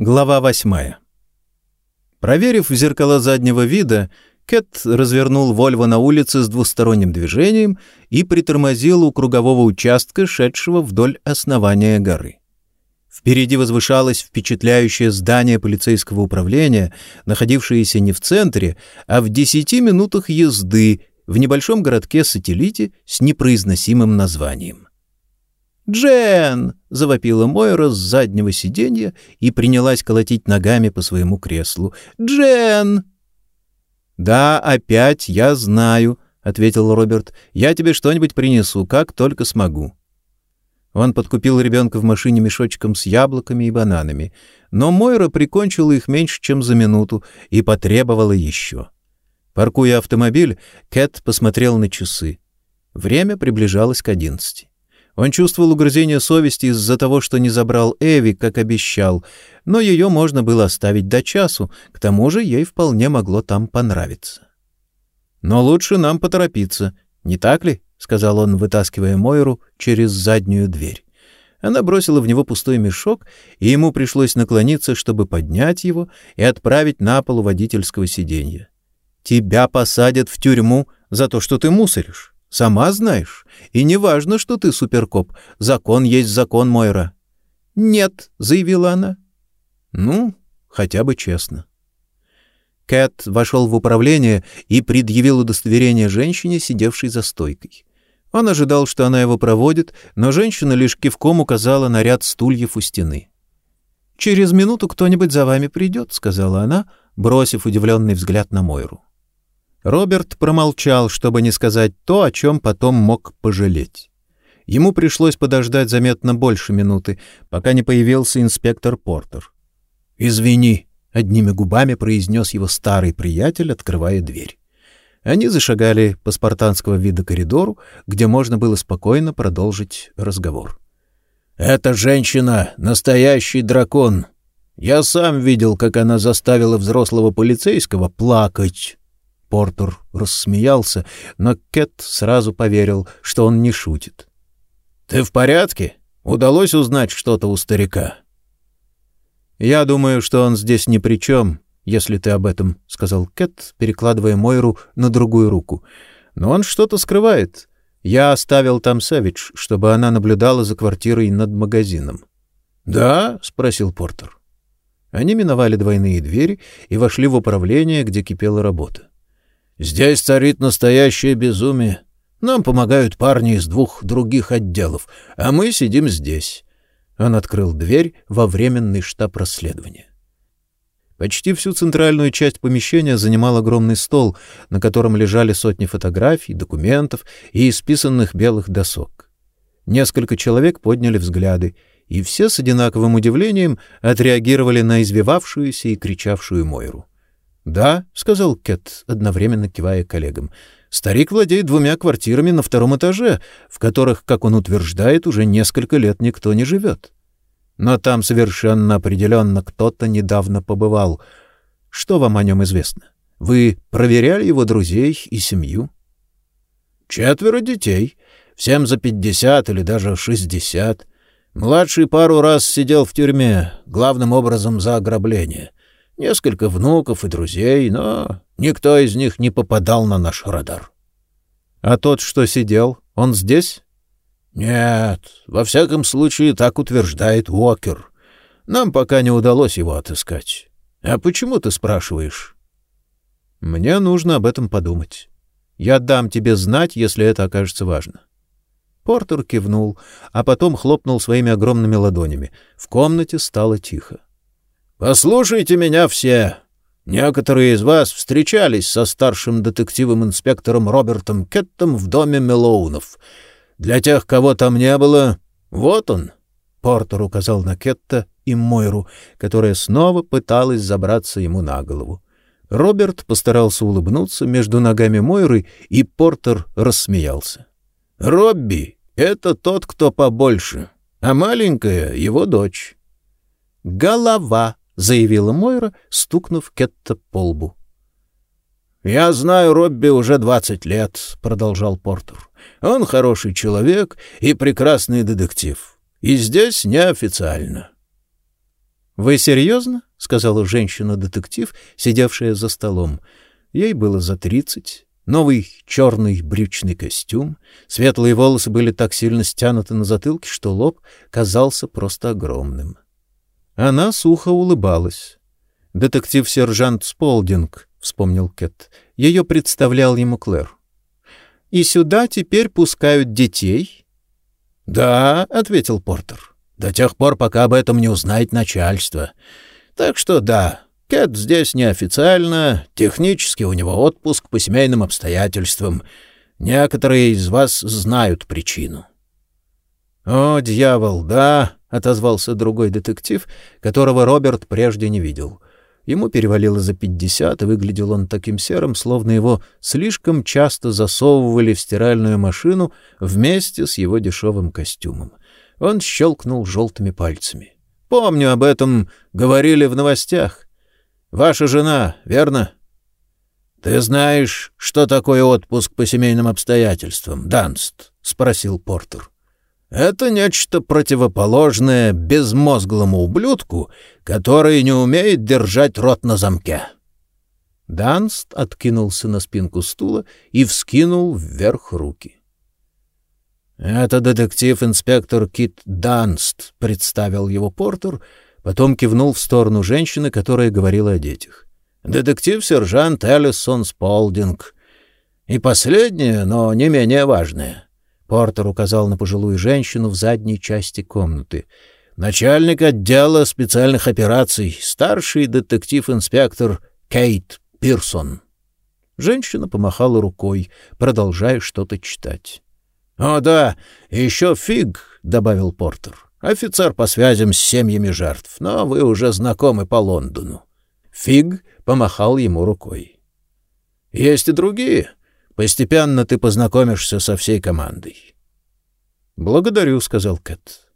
Глава восьмая. Проверив в зеркало заднего вида, Кэт развернул Вольво на улице с двусторонним движением и притормозил у кругового участка, шедшего вдоль основания горы. Впереди возвышалось впечатляющее здание полицейского управления, находившееся не в центре, а в десяти минутах езды в небольшом городке-сателлите с непроизносимым названием. «Джен!» — завопила Мойра с заднего сиденья и принялась колотить ногами по своему креслу. «Джен!» «Да, опять я знаю», — ответил Роберт. «Я тебе что-нибудь принесу, как только смогу». Он подкупил ребенка в машине мешочком с яблоками и бананами, но Мойра прикончила их меньше, чем за минуту, и потребовала еще. Паркуя автомобиль, Кэт посмотрел на часы. Время приближалось к одиннадцати. Он чувствовал угрызение совести из-за того, что не забрал Эви, как обещал, но ее можно было оставить до часу, к тому же ей вполне могло там понравиться. «Но лучше нам поторопиться, не так ли?» — сказал он, вытаскивая Мойру через заднюю дверь. Она бросила в него пустой мешок, и ему пришлось наклониться, чтобы поднять его и отправить на пол водительского сиденья. «Тебя посадят в тюрьму за то, что ты мусоришь». Сама знаешь. И не важно, что ты суперкоп. Закон есть закон, Мойра. — Нет, — заявила она. — Ну, хотя бы честно. Кэт вошел в управление и предъявил удостоверение женщине, сидевшей за стойкой. Он ожидал, что она его проводит, но женщина лишь кивком указала на ряд стульев у стены. «Через минуту кто-нибудь за вами придет», — сказала она, бросив удивленный взгляд на Мойру. Роберт промолчал, чтобы не сказать то, о чем потом мог пожалеть. Ему пришлось подождать заметно больше минуты, пока не появился инспектор Портер. «Извини», — одними губами произнес его старый приятель, открывая дверь. Они зашагали по спартанского вида коридору, где можно было спокойно продолжить разговор. «Эта женщина — настоящий дракон. Я сам видел, как она заставила взрослого полицейского плакать Портер рассмеялся, но Кэт сразу поверил, что он не шутит. «Ты в порядке? Удалось узнать что-то у старика?» «Я думаю, что он здесь ни при чем, если ты об этом», — сказал Кэт, перекладывая Мойру на другую руку. «Но он что-то скрывает. Я оставил там Сэвидж, чтобы она наблюдала за квартирой над магазином». «Да?» — спросил Портер. Они миновали двойные двери и вошли в управление, где кипела работа. Здесь царит настоящее безумие. Нам помогают парни из двух других отделов, а мы сидим здесь. Он открыл дверь во временный штаб расследования. Почти всю центральную часть помещения занимал огромный стол, на котором лежали сотни фотографий, документов и исписанных белых досок. Несколько человек подняли взгляды, и все с одинаковым удивлением отреагировали на извивавшуюся и кричавшую Мойру. «Да», — сказал Кэт, одновременно кивая коллегам. «Старик владеет двумя квартирами на втором этаже, в которых, как он утверждает, уже несколько лет никто не живет. Но там совершенно определенно кто-то недавно побывал. Что вам о нем известно? Вы проверяли его друзей и семью?» «Четверо детей, всем за пятьдесят или даже шестьдесят. Младший пару раз сидел в тюрьме, главным образом за ограбление». Несколько внуков и друзей, но никто из них не попадал на наш радар. — А тот, что сидел, он здесь? — Нет, во всяком случае, так утверждает Уокер. Нам пока не удалось его отыскать. А почему ты спрашиваешь? — Мне нужно об этом подумать. Я дам тебе знать, если это окажется важно. Портер кивнул, а потом хлопнул своими огромными ладонями. В комнате стало тихо. Послушайте меня все. Некоторые из вас встречались со старшим детективом-инспектором Робертом Кеттом в доме Мелоунов. Для тех, кого там не было, вот он. Портер указал на Кетта и Мойру, которая снова пыталась забраться ему на голову. Роберт постарался улыбнуться между ногами Мойры, и Портер рассмеялся. «Робби — это тот, кто побольше, а маленькая — его дочь». «Голова», заявила Мойра, стукнув Кетта по лбу. «Я знаю Робби уже двадцать лет», — продолжал Портер. «Он хороший человек и прекрасный детектив. И здесь неофициально». «Вы серьезно?» — сказала женщина-детектив, сидевшая за столом. Ей было за тридцать. Новый черный брючный костюм, светлые волосы были так сильно стянуты на затылке, что лоб казался просто огромным. Она сухо улыбалась. «Детектив-сержант Сполдинг», — вспомнил Кэт. Ее представлял ему Клэр. «И сюда теперь пускают детей?» «Да», — ответил Портер. «До тех пор, пока об этом не узнает начальство. Так что да, Кэт здесь неофициально, технически у него отпуск по семейным обстоятельствам. Некоторые из вас знают причину. — О, дьявол, да, — отозвался другой детектив, которого Роберт прежде не видел. Ему перевалило за пятьдесят, и выглядел он таким серым, словно его слишком часто засовывали в стиральную машину вместе с его дешевым костюмом. Он щелкнул желтыми пальцами. — Помню, об этом говорили в новостях. Ваша жена, верно? — Ты знаешь, что такое отпуск по семейным обстоятельствам, Данст? — спросил Портер. — Это нечто противоположное безмозглому ублюдку, который не умеет держать рот на замке. Данст откинулся на спинку стула и вскинул вверх руки. — Это детектив-инспектор Кит Данст, — представил его Портер, — Потом кивнул в сторону женщины, которая говорила о детях. «Детектив-сержант Эллисон Сполдинг. И последнее, но не менее важное». Портер указал на пожилую женщину в задней части комнаты. «Начальник отдела специальных операций, старший детектив-инспектор Кейт Пирсон». Женщина помахала рукой, продолжая что-то читать. «О да, еще фиг», — добавил Портер. Офицер по связям с семьями жертв, но вы уже знакомы по Лондону. Фиг помахал ему рукой. Есть и другие. Постепенно ты познакомишься со всей командой. Благодарю, сказал Кэт.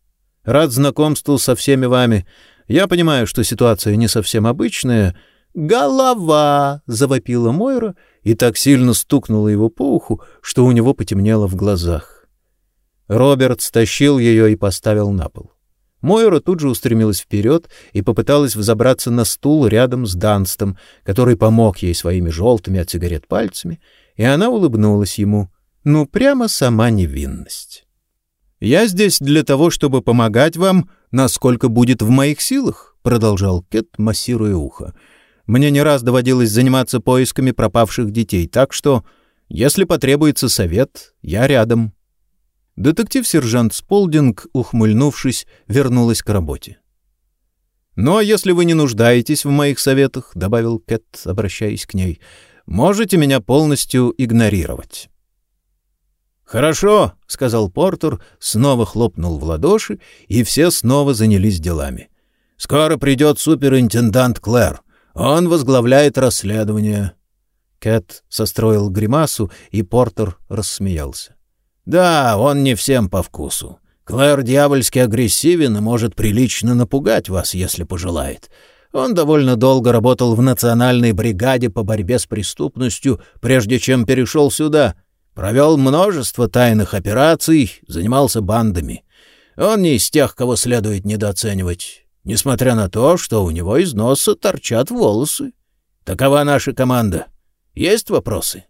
Рад знакомству со всеми вами. Я понимаю, что ситуация не совсем обычная. Голова! завопила Мойра и так сильно стукнула его по уху, что у него потемнело в глазах. Роберт стащил ее и поставил на пол. Мойра тут же устремилась вперед и попыталась взобраться на стул рядом с Данстом, который помог ей своими желтыми от сигарет пальцами, и она улыбнулась ему. Ну, прямо сама невинность. «Я здесь для того, чтобы помогать вам, насколько будет в моих силах», — продолжал Кет, массируя ухо. «Мне не раз доводилось заниматься поисками пропавших детей, так что, если потребуется совет, я рядом». Детектив-сержант Сполдинг, ухмыльнувшись, вернулась к работе. «Ну, а если вы не нуждаетесь в моих советах, — добавил Кэт, обращаясь к ней, — можете меня полностью игнорировать». «Хорошо», — сказал Портер, снова хлопнул в ладоши, и все снова занялись делами. «Скоро придет суперинтендант Клэр. Он возглавляет расследование». Кэт состроил гримасу, и Портер рассмеялся. Да, он не всем по вкусу. Клэр дьявольски агрессивен и может прилично напугать вас, если пожелает. Он довольно долго работал в национальной бригаде по борьбе с преступностью, прежде чем перешел сюда. Провел множество тайных операций, занимался бандами. Он не из тех, кого следует недооценивать, несмотря на то, что у него из носа торчат волосы. Такова наша команда. Есть вопросы?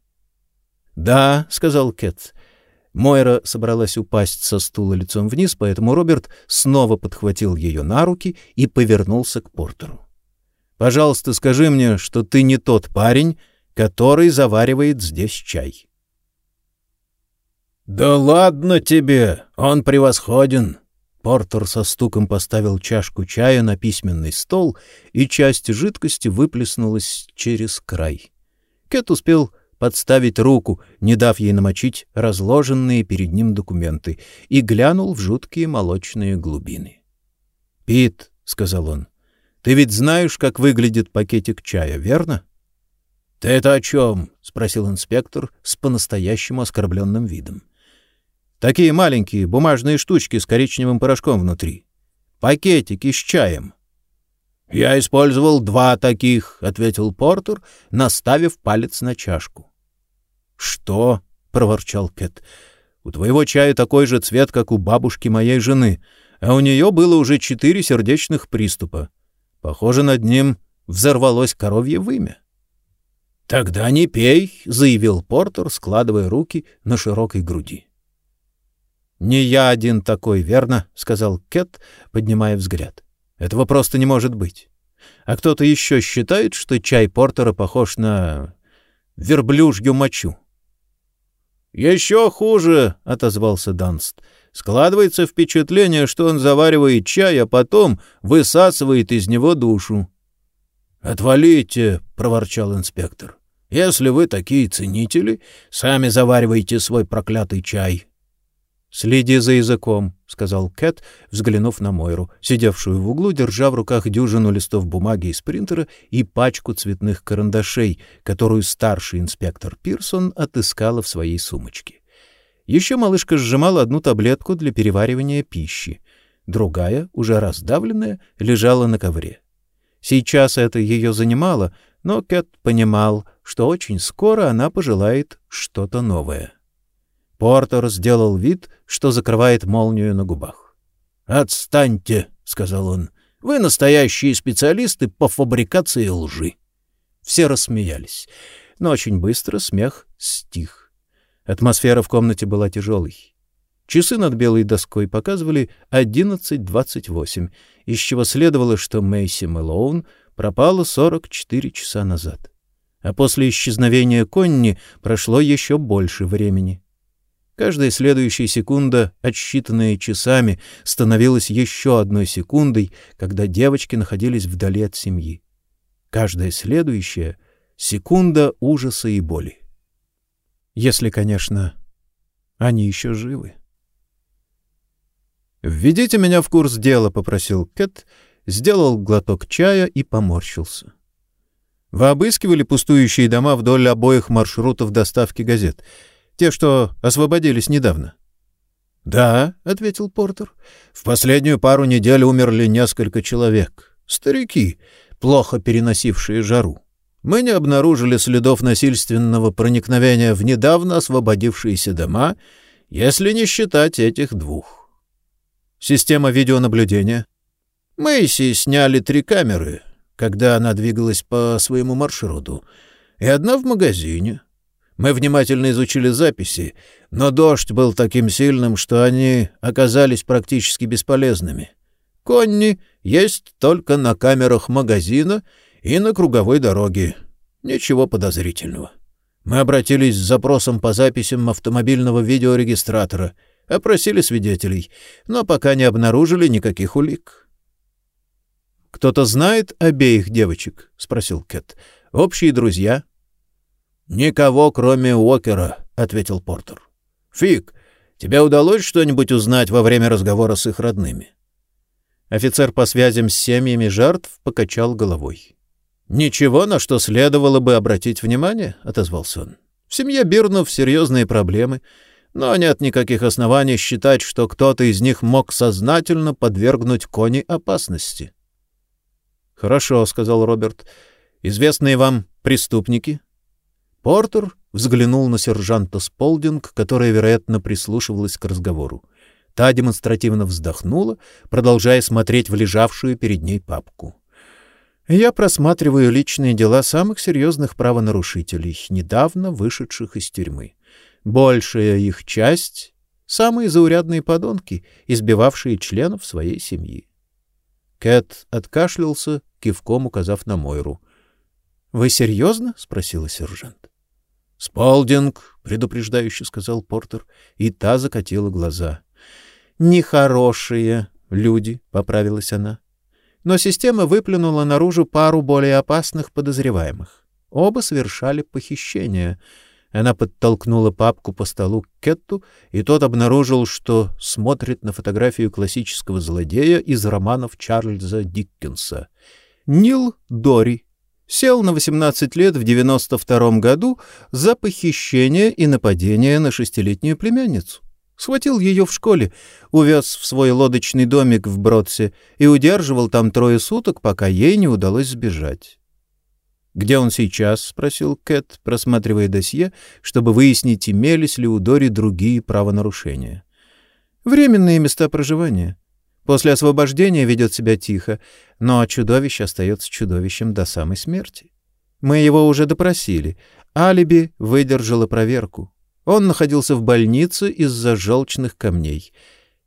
— Да, — сказал Кет. Мойра собралась упасть со стула лицом вниз, поэтому Роберт снова подхватил ее на руки и повернулся к Портеру. «Пожалуйста, скажи мне, что ты не тот парень, который заваривает здесь чай». «Да ладно тебе! Он превосходен!» Портер со стуком поставил чашку чая на письменный стол, и часть жидкости выплеснулась через край. Кэт успел подставить руку, не дав ей намочить разложенные перед ним документы, и глянул в жуткие молочные глубины. — Пит, — сказал он, — ты ведь знаешь, как выглядит пакетик чая, верно? — Ты это о чем? — спросил инспектор с по-настоящему оскорбленным видом. — Такие маленькие бумажные штучки с коричневым порошком внутри. Пакетики с чаем. — Я использовал два таких, — ответил Портер, наставив палец на чашку. «Что?» — проворчал Кэт. «У твоего чая такой же цвет, как у бабушки моей жены, а у нее было уже четыре сердечных приступа. Похоже, над ним взорвалось коровье вымя. «Тогда не пей», — заявил Портер, складывая руки на широкой груди. «Не я один такой, верно?» — сказал Кэт, поднимая взгляд. «Этого просто не может быть. А кто-то еще считает, что чай Портера похож на верблюжью мочу?» «Еще хуже», — отозвался Данст. «Складывается впечатление, что он заваривает чай, а потом высасывает из него душу». «Отвалите», — проворчал инспектор. «Если вы такие ценители, сами заваривайте свой проклятый чай». «Следи за языком», — сказал Кэт, взглянув на Мойру, сидевшую в углу, держа в руках дюжину листов бумаги из принтера и пачку цветных карандашей, которую старший инспектор Пирсон отыскала в своей сумочке. Еще малышка сжимала одну таблетку для переваривания пищи. Другая, уже раздавленная, лежала на ковре. Сейчас это ее занимало, но Кэт понимал, что очень скоро она пожелает что-то новое. Портер сделал вид, что закрывает молнию на губах. «Отстаньте», — сказал он. «Вы настоящие специалисты по фабрикации лжи». Все рассмеялись, но очень быстро смех стих. Атмосфера в комнате была тяжелой. Часы над белой доской показывали 11.28, из чего следовало, что Мэйси Мэлоун пропала 44 часа назад. А после исчезновения Конни прошло еще больше времени. Каждая следующая секунда, отсчитанная часами, становилась еще одной секундой, когда девочки находились вдали от семьи. Каждая следующая — секунда ужаса и боли. Если, конечно, они еще живы. «Введите меня в курс дела», — попросил Кэт, сделал глоток чая и поморщился. «Вы обыскивали пустующие дома вдоль обоих маршрутов доставки газет?» Те, что освободились недавно. — Да, — ответил Портер. — В последнюю пару недель умерли несколько человек. Старики, плохо переносившие жару. Мы не обнаружили следов насильственного проникновения в недавно освободившиеся дома, если не считать этих двух. Система видеонаблюдения. Мэйси сняли три камеры, когда она двигалась по своему маршруту, и одна в магазине — мы внимательно изучили записи, но дождь был таким сильным, что они оказались практически бесполезными. Конни есть только на камерах магазина и на круговой дороге. Ничего подозрительного. Мы обратились с запросом по записям автомобильного видеорегистратора, опросили свидетелей, но пока не обнаружили никаких улик. «Кто-то знает обеих девочек?» — спросил Кэт. «Общие друзья?» «Никого, кроме Уокера», — ответил Портер. «Фиг, тебе удалось что-нибудь узнать во время разговора с их родными?» Офицер по связям с семьями жертв покачал головой. «Ничего, на что следовало бы обратить внимание», — отозвался он. «В семье Бирнов серьезные проблемы, но нет никаких оснований считать, что кто-то из них мог сознательно подвергнуть Кони опасности». «Хорошо», — сказал Роберт. «Известные вам преступники?» Портер взглянул на сержанта Сполдинг, которая, вероятно, прислушивалась к разговору. Та демонстративно вздохнула, продолжая смотреть в лежавшую перед ней папку. «Я просматриваю личные дела самых серьезных правонарушителей, недавно вышедших из тюрьмы. Большая их часть — самые заурядные подонки, избивавшие членов своей семьи». Кэт откашлялся, кивком указав на Мойру. «Вы серьезно?» — спросила сержант. «Сполдинг», — предупреждающе сказал Портер, и та закатила глаза. «Нехорошие люди», — поправилась она. Но система выплюнула наружу пару более опасных подозреваемых. Оба совершали похищение. Она подтолкнула папку по столу к Кетту, и тот обнаружил, что смотрит на фотографию классического злодея из романов Чарльза Диккенса. Нил Дори сел на 18 лет в 92 году за похищение и нападение на шестилетнюю племянницу. Схватил ее в школе, увез в свой лодочный домик в Бродсе и удерживал там трое суток, пока ей не удалось сбежать. «Где он сейчас?» — спросил Кэт, просматривая досье, чтобы выяснить, имелись ли у Дори другие правонарушения. «Временные места проживания. После освобождения ведет себя тихо, но чудовище остается чудовищем до самой смерти. Мы его уже допросили. Алиби выдержало проверку. Он находился в больнице из-за желчных камней.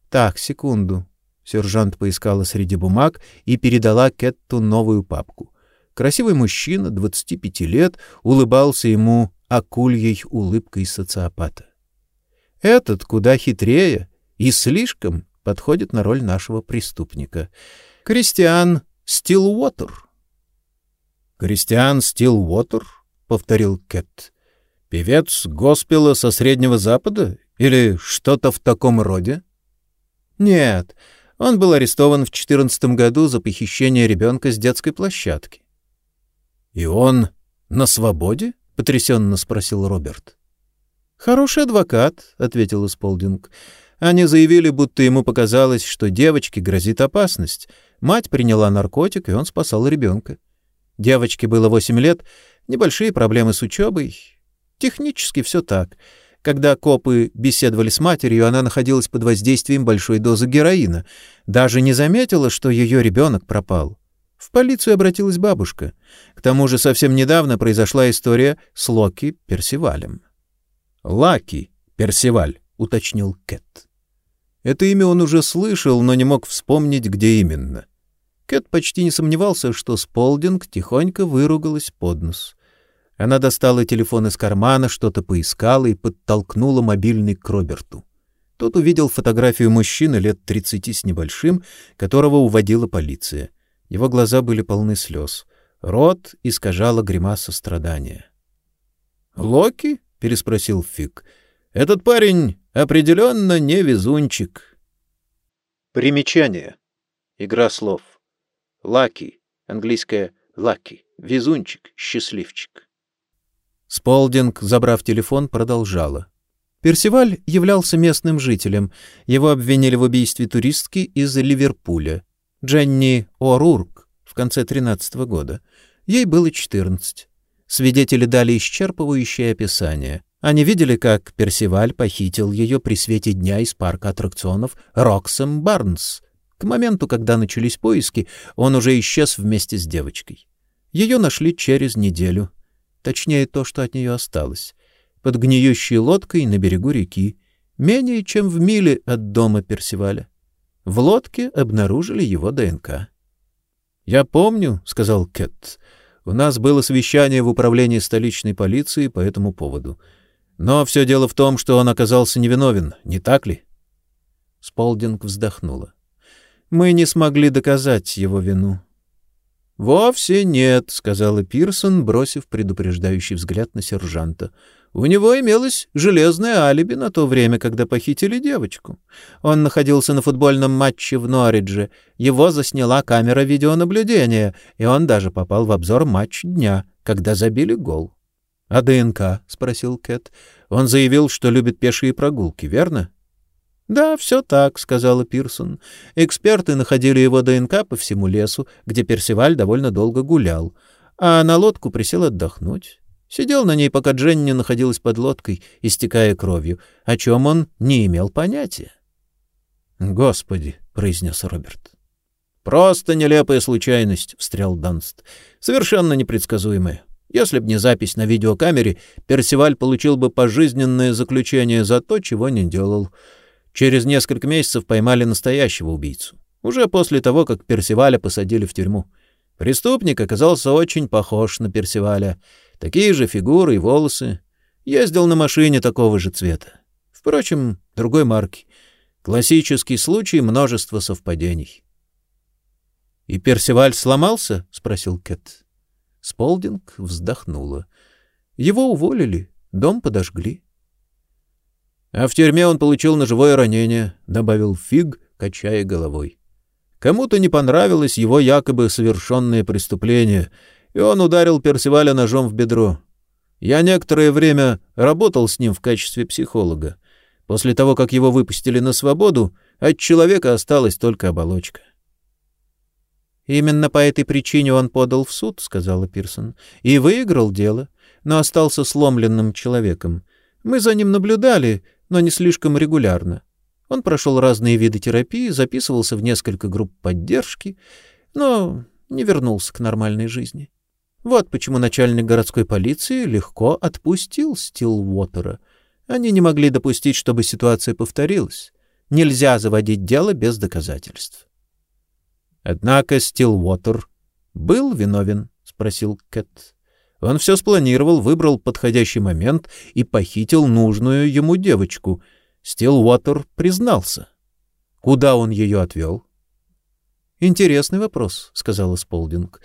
Так, секунду. Сержант поискала среди бумаг и передала Кетту новую папку. Красивый мужчина, 25 лет, улыбался ему акульей улыбкой социопата. Этот куда хитрее и слишком подходит на роль нашего преступника. Кристиан Стилуотер. Кристиан Стилуотер, повторил Кэт. Певец госпела со Среднего Запада или что-то в таком роде? Нет, он был арестован в 14 году за похищение ребенка с детской площадки. И он на свободе? потрясенно спросил Роберт. Хороший адвокат, ответил Сполдинг. Они заявили, будто ему показалось, что девочке грозит опасность. Мать приняла наркотик, и он спасал ребенка. Девочке было восемь лет, небольшие проблемы с учебой. Технически все так. Когда копы беседовали с матерью, она находилась под воздействием большой дозы героина. Даже не заметила, что ее ребенок пропал. В полицию обратилась бабушка. К тому же совсем недавно произошла история с Локи Персивалем. «Лаки Персиваль», — уточнил Кэт. Это имя он уже слышал, но не мог вспомнить, где именно. Кэт почти не сомневался, что Сполдинг тихонько выругалась под нос. Она достала телефон из кармана, что-то поискала и подтолкнула мобильный к Роберту. Тот увидел фотографию мужчины лет тридцати с небольшим, которого уводила полиция. Его глаза были полны слез. Рот искажала гримаса страдания. «Локи?» — переспросил Фиг. «Этот парень определенно не везунчик». Примечание. Игра слов. Лаки, английское «лаки», везунчик, счастливчик. Сполдинг, забрав телефон, продолжала. Персиваль являлся местным жителем. Его обвинили в убийстве туристки из Ливерпуля. Дженни О'Рурк в конце 13 -го года. Ей было 14. Свидетели дали исчерпывающее описание. Они видели, как Персиваль похитил ее при свете дня из парка аттракционов Роксом Барнс. К моменту, когда начались поиски, он уже исчез вместе с девочкой. Ее нашли через неделю. Точнее, то, что от нее осталось. Под гниющей лодкой на берегу реки, менее чем в миле от дома Персиваля. В лодке обнаружили его ДНК. «Я помню», — сказал Кэт, — «у нас было совещание в управлении столичной полиции по этому поводу. Но все дело в том, что он оказался невиновен, не так ли?» Сполдинг вздохнула. «Мы не смогли доказать его вину». «Вовсе нет», — сказала Пирсон, бросив предупреждающий взгляд на сержанта. У него имелось железное алиби на то время, когда похитили девочку. Он находился на футбольном матче в Норридже. Его засняла камера видеонаблюдения, и он даже попал в обзор матч дня, когда забили гол. — А ДНК? — спросил Кэт. — Он заявил, что любит пешие прогулки, верно? — Да, все так, — сказала Пирсон. Эксперты находили его ДНК по всему лесу, где Персиваль довольно долго гулял, а на лодку присел отдохнуть. Сидел на ней, пока Дженни находилась под лодкой, истекая кровью, о чем он не имел понятия. «Господи!» — произнес Роберт. «Просто нелепая случайность», — встрял Данст. «Совершенно непредсказуемая. Если б не запись на видеокамере, Персиваль получил бы пожизненное заключение за то, чего не делал. Через несколько месяцев поймали настоящего убийцу. Уже после того, как Персиваля посадили в тюрьму. Преступник оказался очень похож на Персиваля — Такие же фигуры и волосы. Ездил на машине такого же цвета. Впрочем, другой марки. Классический случай множества совпадений. — И Персиваль сломался? — спросил Кэт. Сполдинг вздохнула. Его уволили, дом подожгли. — А в тюрьме он получил ножевое ранение, — добавил Фиг, качая головой. Кому-то не понравилось его якобы совершенное преступление — и он ударил Персиваля ножом в бедро. Я некоторое время работал с ним в качестве психолога. После того, как его выпустили на свободу, от человека осталась только оболочка. «Именно по этой причине он подал в суд», — сказала Пирсон, — «и выиграл дело, но остался сломленным человеком. Мы за ним наблюдали, но не слишком регулярно. Он прошел разные виды терапии, записывался в несколько групп поддержки, но не вернулся к нормальной жизни. Вот почему начальник городской полиции легко отпустил Стилвотера. Они не могли допустить, чтобы ситуация повторилась. Нельзя заводить дело без доказательств. Однако Стилвотер был виновен, спросил Кэт. Он все спланировал, выбрал подходящий момент и похитил нужную ему девочку. Стилвотер признался. Куда он ее отвел? Интересный вопрос, сказала Сполдинг.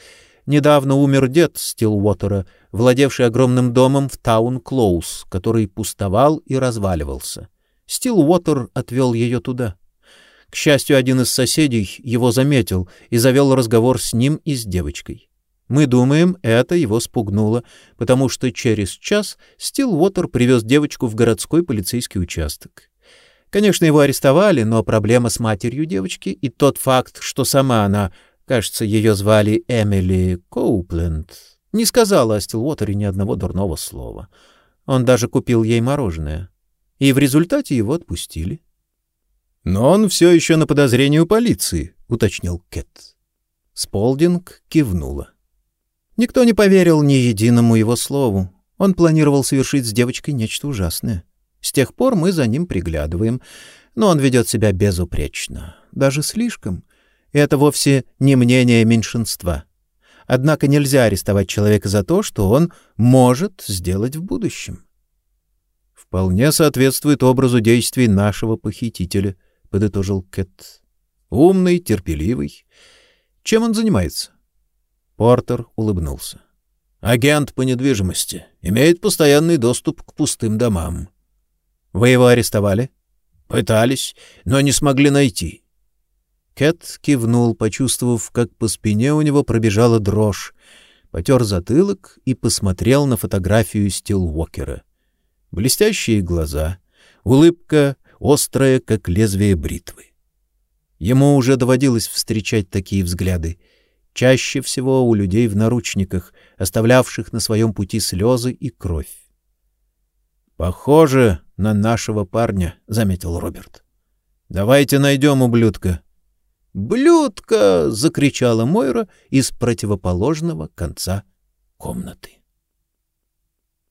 Недавно умер дед Стилвотера, владевший огромным домом в Таун-Клоуз, который пустовал и разваливался. Стилвотер отвел ее туда. К счастью, один из соседей его заметил и завел разговор с ним и с девочкой. Мы думаем, это его спугнуло, потому что через час Стилвотер привез девочку в городской полицейский участок. Конечно, его арестовали, но проблема с матерью девочки и тот факт, что сама она Кажется, ее звали Эмили Коупленд. Не сказала о Стилуотере ни одного дурного слова. Он даже купил ей мороженое. И в результате его отпустили. — Но он все еще на подозрении у полиции, — уточнил Кэт. Сполдинг кивнула. Никто не поверил ни единому его слову. Он планировал совершить с девочкой нечто ужасное. С тех пор мы за ним приглядываем, но он ведет себя безупречно, даже слишком и это вовсе не мнение меньшинства. Однако нельзя арестовать человека за то, что он может сделать в будущем. «Вполне соответствует образу действий нашего похитителя», — подытожил Кэт. «Умный, терпеливый. Чем он занимается?» Портер улыбнулся. «Агент по недвижимости. Имеет постоянный доступ к пустым домам». «Вы его арестовали?» «Пытались, но не смогли найти. Кэт кивнул, почувствовав, как по спине у него пробежала дрожь, потер затылок и посмотрел на фотографию Стилвокера. Блестящие глаза, улыбка острая, как лезвие бритвы. Ему уже доводилось встречать такие взгляды, чаще всего у людей в наручниках, оставлявших на своем пути слезы и кровь. «Похоже на нашего парня», — заметил Роберт. «Давайте найдем ублюдка «Блюдко!» — закричала Мойра из противоположного конца комнаты.